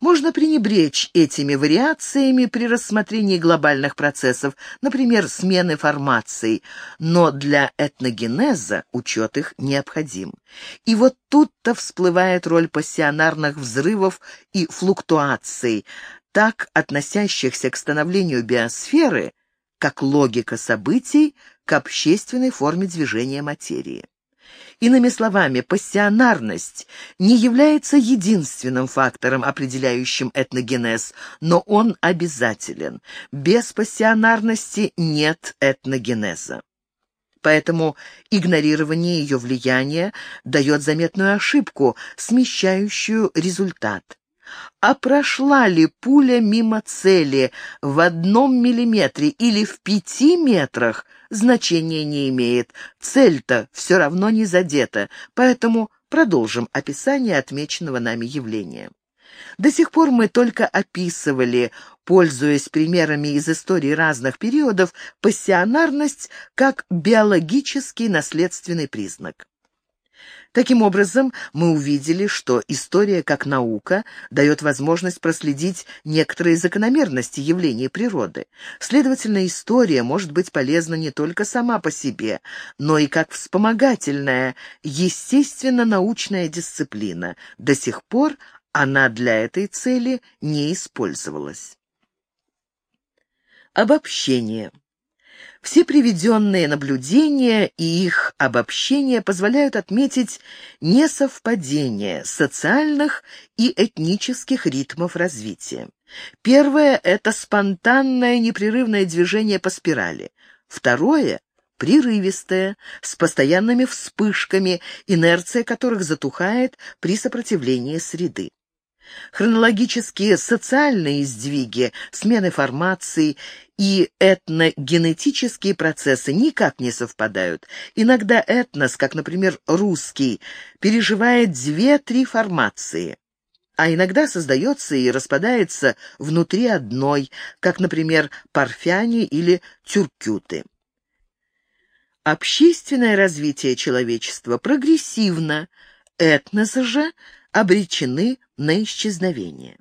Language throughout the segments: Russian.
Можно пренебречь этими вариациями при рассмотрении глобальных процессов, например, смены формаций, но для этногенеза учет их необходим. И вот тут-то всплывает роль пассионарных взрывов и флуктуаций, так относящихся к становлению биосферы, как логика событий к общественной форме движения материи. Иными словами, пассионарность не является единственным фактором, определяющим этногенез, но он обязателен. Без пассионарности нет этногенеза. Поэтому игнорирование ее влияния дает заметную ошибку, смещающую результат. А прошла ли пуля мимо цели в одном миллиметре или в пяти метрах, значения не имеет. Цель-то все равно не задета, поэтому продолжим описание отмеченного нами явления. До сих пор мы только описывали, пользуясь примерами из истории разных периодов, пассионарность как биологический наследственный признак. Таким образом, мы увидели, что история как наука дает возможность проследить некоторые закономерности явлений природы. Следовательно, история может быть полезна не только сама по себе, но и как вспомогательная, естественно-научная дисциплина. До сих пор она для этой цели не использовалась. Обобщение. Все приведенные наблюдения и их обобщения позволяют отметить несовпадение социальных и этнических ритмов развития. Первое – это спонтанное непрерывное движение по спирали. Второе – прерывистое, с постоянными вспышками, инерция которых затухает при сопротивлении среды. Хронологические социальные сдвиги, смены формаций и этногенетические процессы никак не совпадают. Иногда этнос, как, например, русский, переживает две-три формации, а иногда создается и распадается внутри одной, как, например, парфяне или тюркюты. Общественное развитие человечества прогрессивно, этносы же обречены на исчезновение.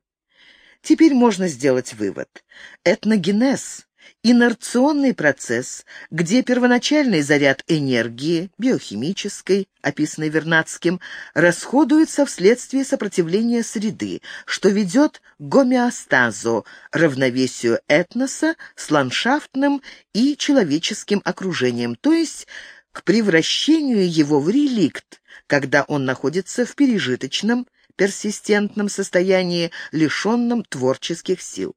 Теперь можно сделать вывод. Этногенез – инерционный процесс, где первоначальный заряд энергии, биохимической, описанной Вернадским, расходуется вследствие сопротивления среды, что ведет к гомеостазу, равновесию этноса с ландшафтным и человеческим окружением, то есть к превращению его в реликт, когда он находится в пережиточном, персистентном состоянии, лишенном творческих сил.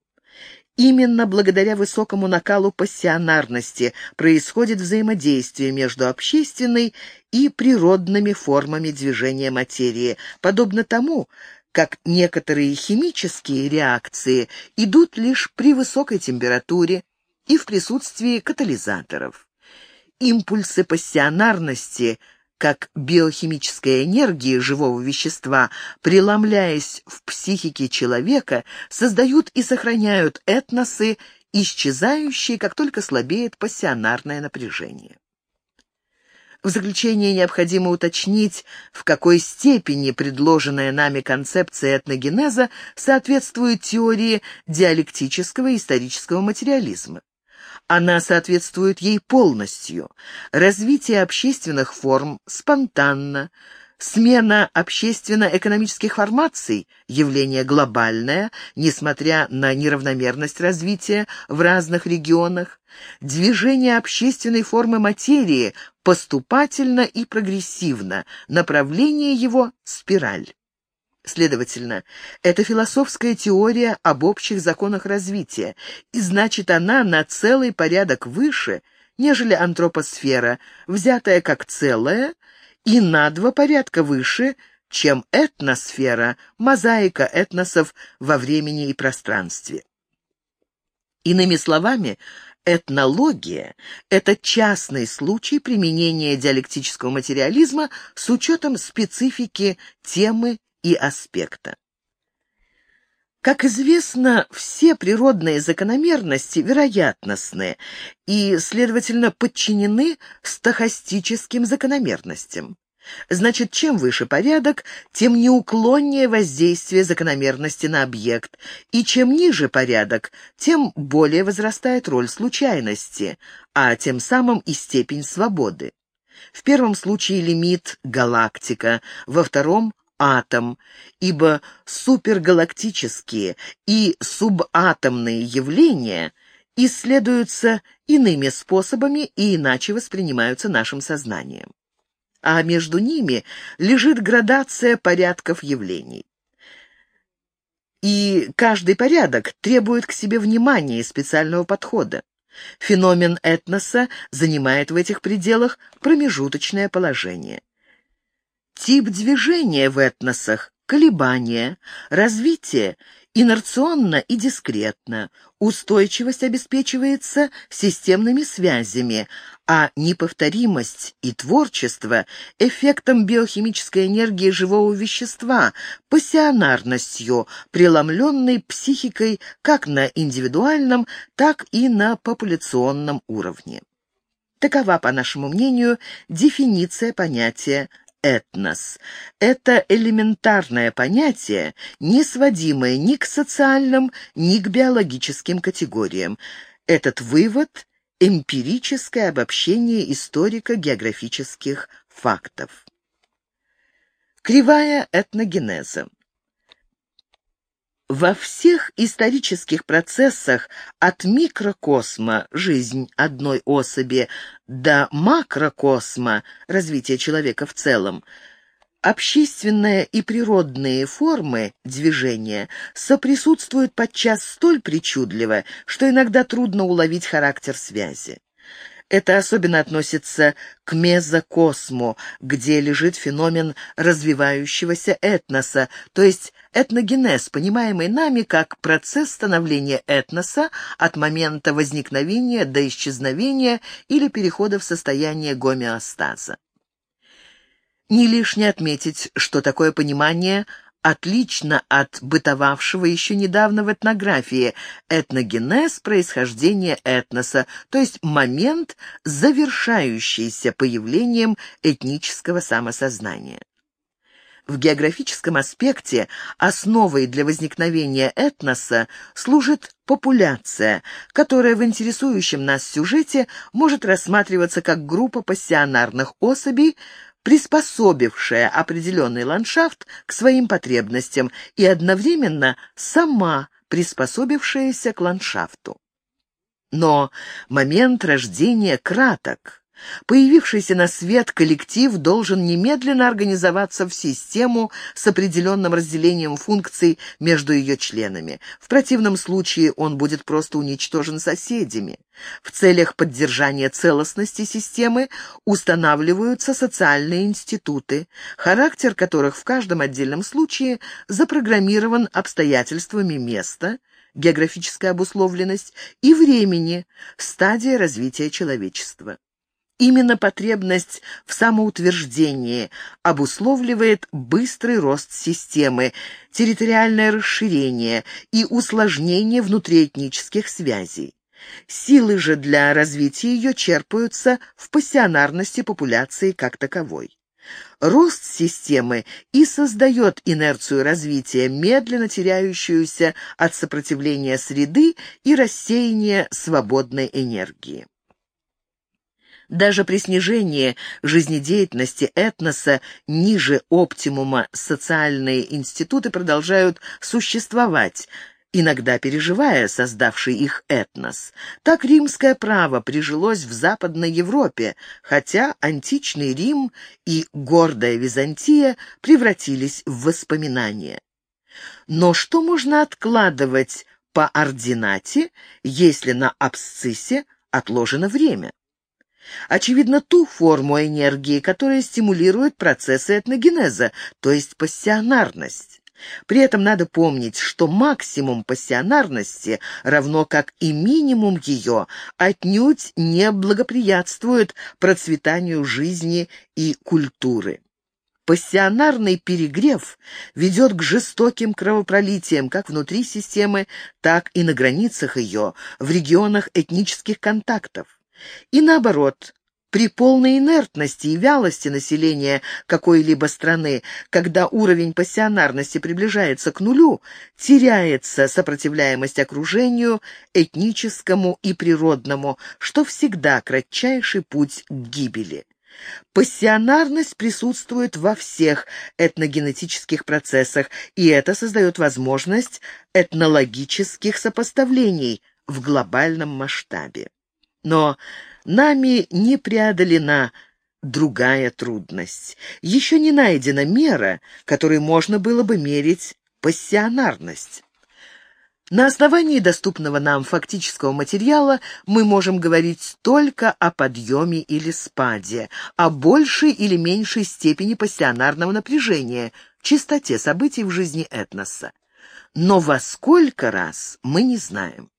Именно благодаря высокому накалу пассионарности происходит взаимодействие между общественной и природными формами движения материи, подобно тому, как некоторые химические реакции идут лишь при высокой температуре и в присутствии катализаторов. Импульсы пассионарности – как биохимическая энергия живого вещества, преломляясь в психике человека, создают и сохраняют этносы, исчезающие, как только слабеет пассионарное напряжение. В заключение необходимо уточнить, в какой степени предложенная нами концепция этногенеза соответствует теории диалектического исторического материализма. Она соответствует ей полностью. Развитие общественных форм спонтанно, Смена общественно-экономических формаций – явление глобальное, несмотря на неравномерность развития в разных регионах. Движение общественной формы материи поступательно и прогрессивно, направление его – спираль. Следовательно, это философская теория об общих законах развития, и значит она на целый порядок выше, нежели антропосфера, взятая как целое, и на два порядка выше, чем этносфера, мозаика этносов во времени и пространстве. Иными словами, этнология – это частный случай применения диалектического материализма с учетом специфики темы и аспекта. Как известно, все природные закономерности вероятностны и, следовательно, подчинены стохастическим закономерностям. Значит, чем выше порядок, тем неуклоннее воздействие закономерности на объект, и чем ниже порядок, тем более возрастает роль случайности, а тем самым и степень свободы. В первом случае лимит — галактика, во втором — атом, ибо супергалактические и субатомные явления исследуются иными способами и иначе воспринимаются нашим сознанием а между ними лежит градация порядков явлений. И каждый порядок требует к себе внимания и специального подхода. Феномен этноса занимает в этих пределах промежуточное положение. Тип движения в этносах – колебания, развитие инерционно и дискретно, устойчивость обеспечивается системными связями, а неповторимость и творчество — эффектом биохимической энергии живого вещества, пассионарностью, преломленной психикой как на индивидуальном, так и на популяционном уровне. Такова, по нашему мнению, дефиниция понятия этнос. Это элементарное понятие, не сводимое ни к социальным, ни к биологическим категориям. Этот вывод – эмпирическое обобщение историко-географических фактов. Кривая этногенеза. Во всех исторических процессах от микрокосма жизнь одной особи до макрокосма развитие человека в целом общественные и природные формы движения соприсутствуют подчас столь причудливо, что иногда трудно уловить характер связи. Это особенно относится к мезокосму, где лежит феномен развивающегося этноса, то есть этногенез, понимаемый нами как процесс становления этноса от момента возникновения до исчезновения или перехода в состояние гомеостаза. Не лишне отметить, что такое понимание – отлично от бытовавшего еще недавно в этнографии этногенез происхождения этноса, то есть момент, завершающийся появлением этнического самосознания. В географическом аспекте основой для возникновения этноса служит популяция, которая в интересующем нас сюжете может рассматриваться как группа пассионарных особей, приспособившая определенный ландшафт к своим потребностям и одновременно сама приспособившаяся к ландшафту. Но момент рождения краток. Появившийся на свет коллектив должен немедленно организоваться в систему с определенным разделением функций между ее членами. В противном случае он будет просто уничтожен соседями. В целях поддержания целостности системы устанавливаются социальные институты, характер которых в каждом отдельном случае запрограммирован обстоятельствами места, географическая обусловленность и времени, стадия развития человечества. Именно потребность в самоутверждении обусловливает быстрый рост системы, территориальное расширение и усложнение внутриэтнических связей. Силы же для развития ее черпаются в пассионарности популяции как таковой. Рост системы и создает инерцию развития, медленно теряющуюся от сопротивления среды и рассеяния свободной энергии. Даже при снижении жизнедеятельности этноса ниже оптимума социальные институты продолжают существовать, иногда переживая создавший их этнос. Так римское право прижилось в Западной Европе, хотя античный Рим и гордая Византия превратились в воспоминания. Но что можно откладывать по ординате, если на абсциссе отложено время? Очевидно, ту форму энергии, которая стимулирует процессы этногенеза, то есть пассионарность. При этом надо помнить, что максимум пассионарности, равно как и минимум ее, отнюдь не благоприятствует процветанию жизни и культуры. Пассионарный перегрев ведет к жестоким кровопролитиям как внутри системы, так и на границах ее, в регионах этнических контактов. И наоборот, При полной инертности и вялости населения какой-либо страны, когда уровень пассионарности приближается к нулю, теряется сопротивляемость окружению, этническому и природному, что всегда кратчайший путь к гибели. Пассионарность присутствует во всех этногенетических процессах, и это создает возможность этнологических сопоставлений в глобальном масштабе. Но нами не преодолена другая трудность. Еще не найдена мера, которой можно было бы мерить пассионарность. На основании доступного нам фактического материала мы можем говорить только о подъеме или спаде, о большей или меньшей степени пассионарного напряжения, частоте событий в жизни этноса. Но во сколько раз мы не знаем.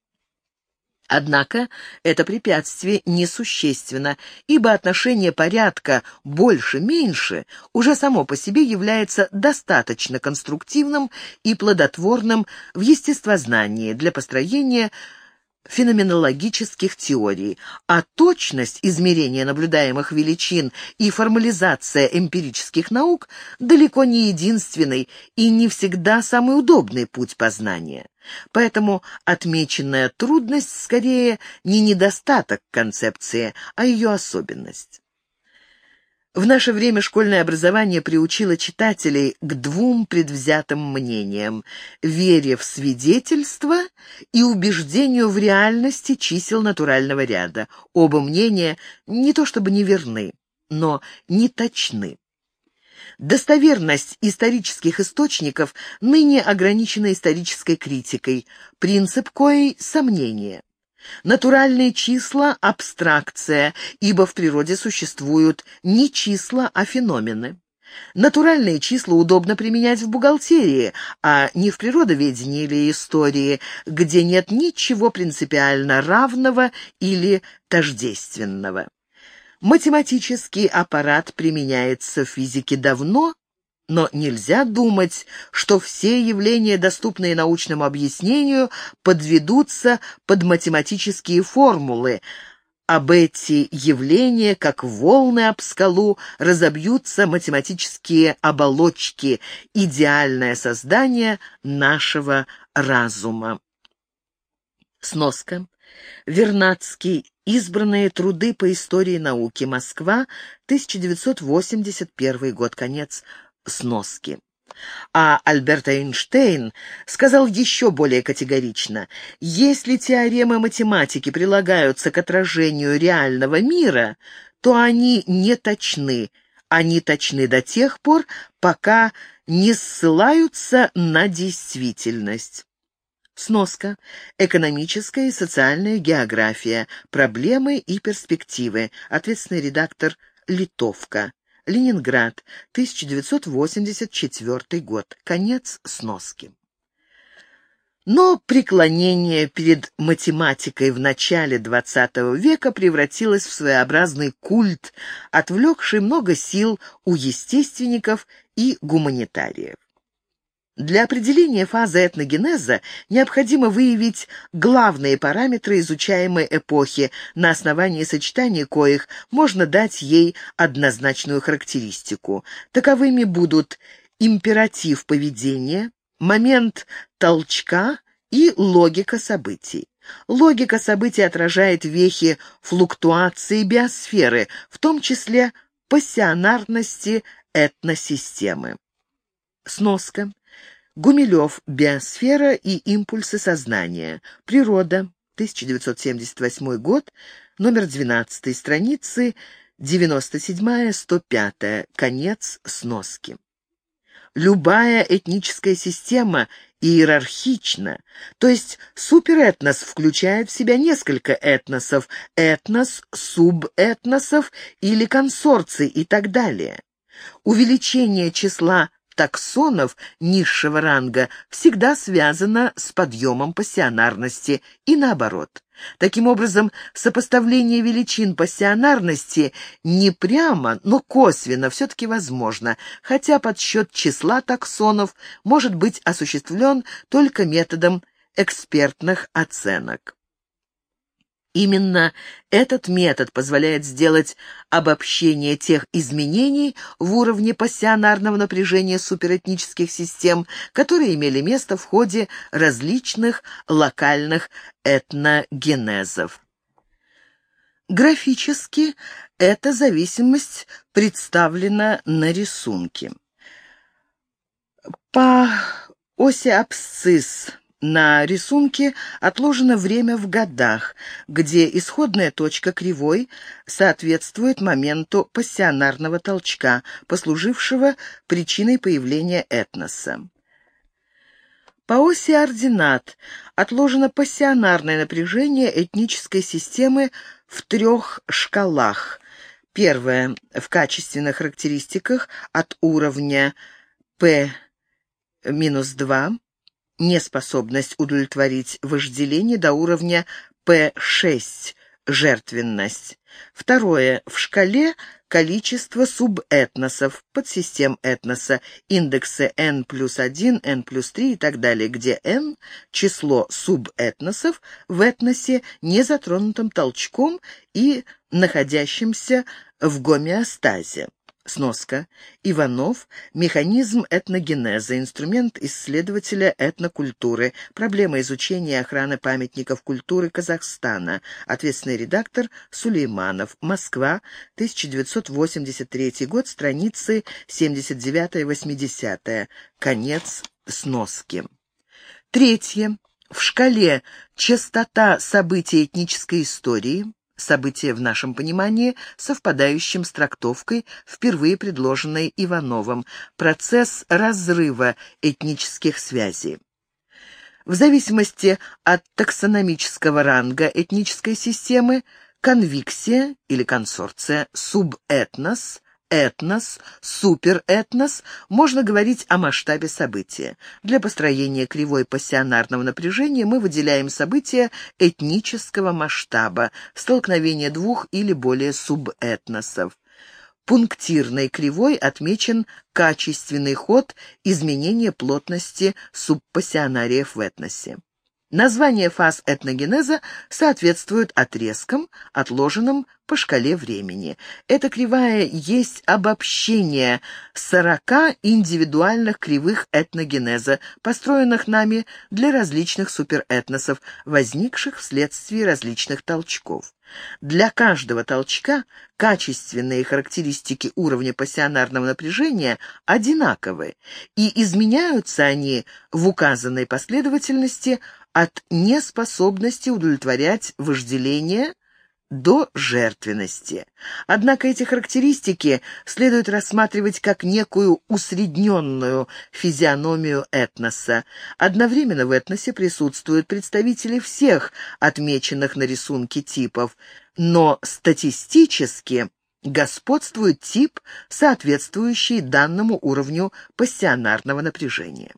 Однако это препятствие несущественно, ибо отношение порядка больше-меньше уже само по себе является достаточно конструктивным и плодотворным в естествознании для построения феноменологических теорий, а точность измерения наблюдаемых величин и формализация эмпирических наук далеко не единственный и не всегда самый удобный путь познания. Поэтому отмеченная трудность скорее не недостаток концепции, а ее особенность. В наше время школьное образование приучило читателей к двум предвзятым мнениям – вере в свидетельство и убеждению в реальности чисел натурального ряда. Оба мнения не то чтобы неверны, но не точны. Достоверность исторических источников ныне ограничена исторической критикой, принцип коей – сомнение. Натуральные числа – абстракция, ибо в природе существуют не числа, а феномены. Натуральные числа удобно применять в бухгалтерии, а не в природоведении или истории, где нет ничего принципиально равного или тождественного. Математический аппарат применяется в физике давно, но нельзя думать, что все явления, доступные научному объяснению, подведутся под математические формулы. Об эти явления, как волны об скалу, разобьются математические оболочки, идеальное создание нашего разума. Сноска. Вернадский. Избранные труды по истории науки. Москва. 1981 год. Конец сноски. А Альберт Эйнштейн сказал еще более категорично, если теоремы математики прилагаются к отражению реального мира, то они не точны, они точны до тех пор, пока не ссылаются на действительность. Сноска. Экономическая и социальная география. Проблемы и перспективы. Ответственный редактор Литовка. Ленинград, 1984 год. Конец сноски. Но преклонение перед математикой в начале XX века превратилось в своеобразный культ, отвлекший много сил у естественников и гуманитариев. Для определения фазы этногенеза необходимо выявить главные параметры изучаемой эпохи, на основании сочетания коих можно дать ей однозначную характеристику. Таковыми будут императив поведения, момент толчка и логика событий. Логика событий отражает вехи флуктуации биосферы, в том числе пассионарности этносистемы. Сноска. Гумилев. Биосфера и импульсы сознания. Природа. 1978 год. Номер 12 страницы 97-105. Конец сноски. Любая этническая система иерархична, то есть суперэтнос включает в себя несколько этносов, этнос, субэтносов или консорций и так далее. Увеличение числа таксонов низшего ранга всегда связано с подъемом пассионарности и наоборот. Таким образом, сопоставление величин пассионарности не прямо, но косвенно все-таки возможно, хотя подсчет числа таксонов может быть осуществлен только методом экспертных оценок. Именно этот метод позволяет сделать обобщение тех изменений в уровне пассионарного напряжения суперэтнических систем, которые имели место в ходе различных локальных этногенезов. Графически эта зависимость представлена на рисунке. По оси абсцисс на рисунке отложено время в годах, где исходная точка кривой соответствует моменту пассионарного толчка, послужившего причиной появления этноса. По оси ординат отложено пассионарное напряжение этнической системы в трех шкалах. Первое – в качественных характеристиках от уровня P-2, неспособность удовлетворить вожделение до уровня P6, жертвенность. Второе. В шкале количество субэтносов, подсистем этноса, индексы n плюс 1, n плюс 3 и так далее, где n – число субэтносов в этносе, не затронутом толчком и находящимся в гомеостазе. Сноска. Иванов. Механизм этногенеза. Инструмент исследователя этнокультуры. Проблема изучения и охраны памятников культуры Казахстана. Ответственный редактор Сулейманов. Москва. 1983 год. Страницы 79-80. Конец сноски. Третье. В шкале частота событий этнической истории событие в нашем понимании, совпадающим с трактовкой, впервые предложенной Ивановым, процесс разрыва этнических связей. В зависимости от таксономического ранга этнической системы, конвиксия или консорция, субэтнос – этнос, суперэтнос, можно говорить о масштабе события. Для построения кривой пассионарного напряжения мы выделяем события этнического масштаба, столкновение двух или более субэтносов. Пунктирной кривой отмечен качественный ход изменения плотности субпассионариев в этносе. Название фаз этногенеза соответствует отрезкам, отложенным по шкале времени. Эта кривая есть обобщение 40 индивидуальных кривых этногенеза, построенных нами для различных суперэтносов, возникших вследствие различных толчков. Для каждого толчка качественные характеристики уровня пассионарного напряжения одинаковы, и изменяются они в указанной последовательности от неспособности удовлетворять вожделение до жертвенности. Однако эти характеристики следует рассматривать как некую усредненную физиономию этноса. Одновременно в этносе присутствуют представители всех отмеченных на рисунке типов, но статистически господствует тип, соответствующий данному уровню пассионарного напряжения.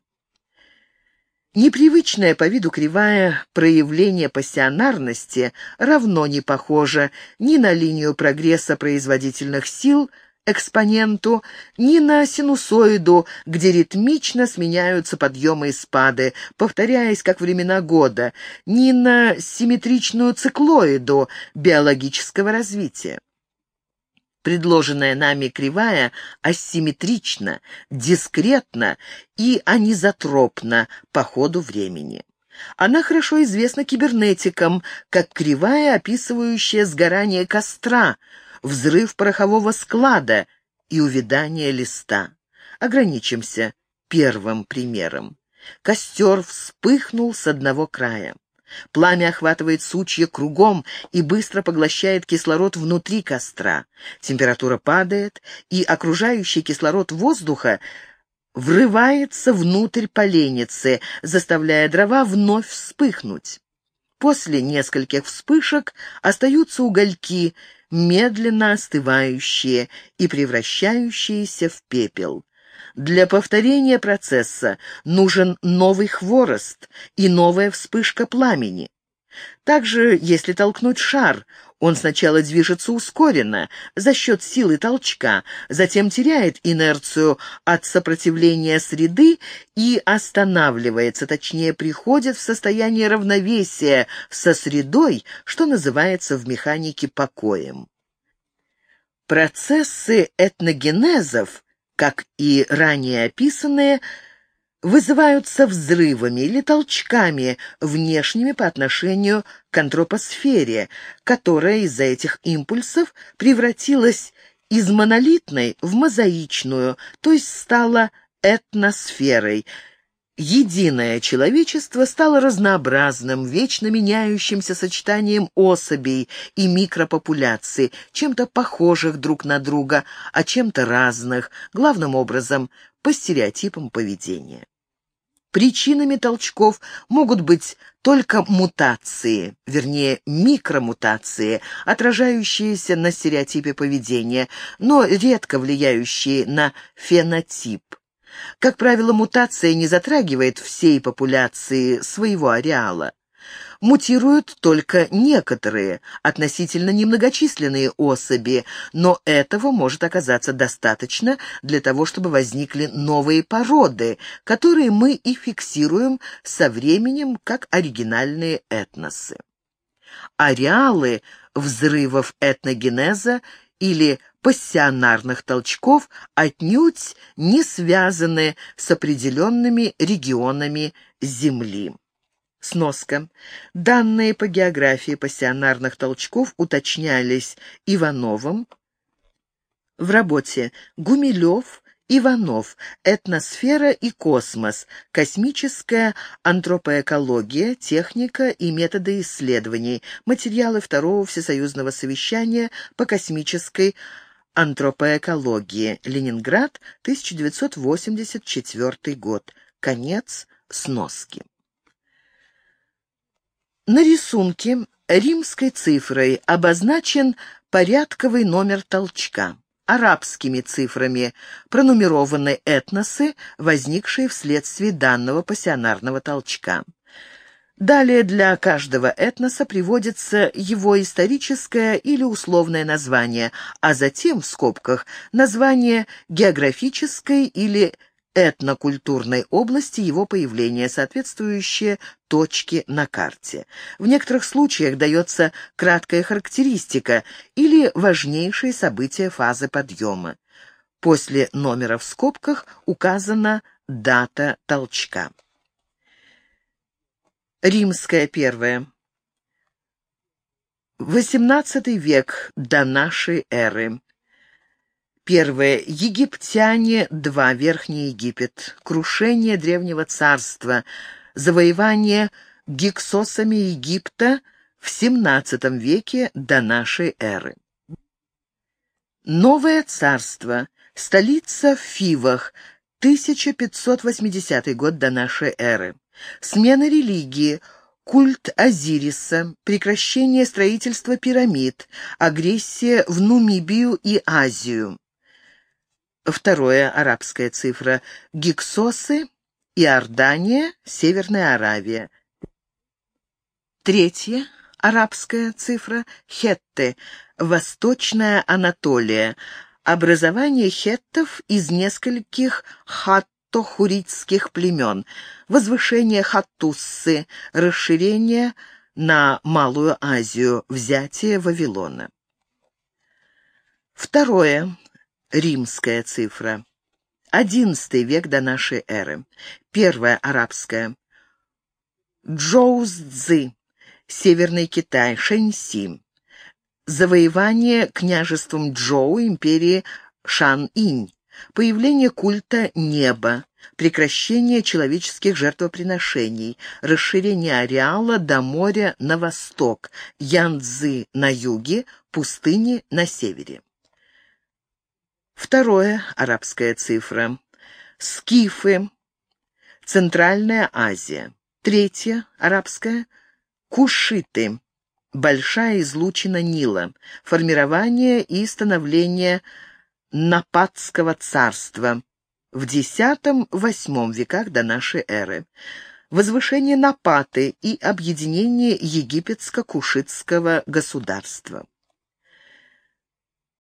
Непривычное по виду кривая проявление пассионарности равно не похоже ни на линию прогресса производительных сил, экспоненту, ни на синусоиду, где ритмично сменяются подъемы и спады, повторяясь как времена года, ни на симметричную циклоиду биологического развития. Предложенная нами кривая асимметрична, дискретна и анизотропна по ходу времени. Она хорошо известна кибернетикам, как кривая, описывающая сгорание костра, взрыв порохового склада и увядание листа. Ограничимся первым примером. Костер вспыхнул с одного края. Пламя охватывает сучья кругом и быстро поглощает кислород внутри костра. Температура падает, и окружающий кислород воздуха врывается внутрь поленницы, заставляя дрова вновь вспыхнуть. После нескольких вспышек остаются угольки, медленно остывающие и превращающиеся в пепел. Для повторения процесса нужен новый хворост и новая вспышка пламени. Также, если толкнуть шар, он сначала движется ускоренно, за счет силы толчка, затем теряет инерцию от сопротивления среды и останавливается, точнее, приходит в состояние равновесия со средой, что называется в механике покоем. Процессы этногенезов, как и ранее описанные, вызываются взрывами или толчками, внешними по отношению к антропосфере, которая из-за этих импульсов превратилась из монолитной в мозаичную, то есть стала этносферой. Единое человечество стало разнообразным, вечно меняющимся сочетанием особей и микропопуляций, чем-то похожих друг на друга, а чем-то разных, главным образом по стереотипам поведения. Причинами толчков могут быть только мутации, вернее, микромутации, отражающиеся на стереотипе поведения, но редко влияющие на фенотип. Как правило, мутация не затрагивает всей популяции своего ареала мутируют только некоторые, относительно немногочисленные особи, но этого может оказаться достаточно для того, чтобы возникли новые породы, которые мы и фиксируем со временем как оригинальные этносы. Ареалы взрывов этногенеза или пассионарных толчков отнюдь не связаны с определенными регионами Земли. Сноска. Данные по географии пассионарных толчков уточнялись Ивановым в работе «Гумилев», Иванов. Этносфера и космос. Космическая антропоэкология, техника и методы исследований. Материалы Второго Всесоюзного совещания по космической антропоэкологии. Ленинград, 1984 год. Конец сноски. На рисунке римской цифрой обозначен порядковый номер толчка. Арабскими цифрами пронумерованы этносы, возникшие вследствие данного пассионарного толчка. Далее для каждого этноса приводится его историческое или условное название, а затем в скобках название географической или этнокультурной области его появления, соответствующие точке на карте. В некоторых случаях дается краткая характеристика или важнейшие события фазы подъема. После номера в скобках указана дата толчка. Римская первая. XVIII век до нашей эры. Первое. Египтяне. Два. Верхний Египет. Крушение Древнего Царства. Завоевание гиксосами Египта в XVII веке до нашей эры. Новое царство. Столица в Фивах. 1580 год до нашей эры. Смена религии. Культ Азириса, прекращение строительства пирамид, агрессия в Нумибию и Азию. Второе, арабская цифра. Гиксосы, Иордания, Северная Аравия. Третье, арабская цифра. Хетты, Восточная Анатолия. Образование хеттов из нескольких хаттохуритских племен. Возвышение Хаттуссы, расширение на Малую Азию, взятие Вавилона. Второе римская цифра. XI век до нашей эры. Первая арабская. Джоуз-Цзы. Северный Китай. Шэньси. Завоевание княжеством Джоу империи Шан-Инь. Появление культа неба. Прекращение человеческих жертвоприношений. Расширение ареала до моря на восток. Янцзы на юге. Пустыни на севере. Второе, арабская цифра. Скифы. Центральная Азия. Третье, арабская. Кушиты. Большая излучина Нила. Формирование и становление Нападского царства в X-VIII веках до нашей эры. возвышение Напаты и объединение египетско-кушитского государства.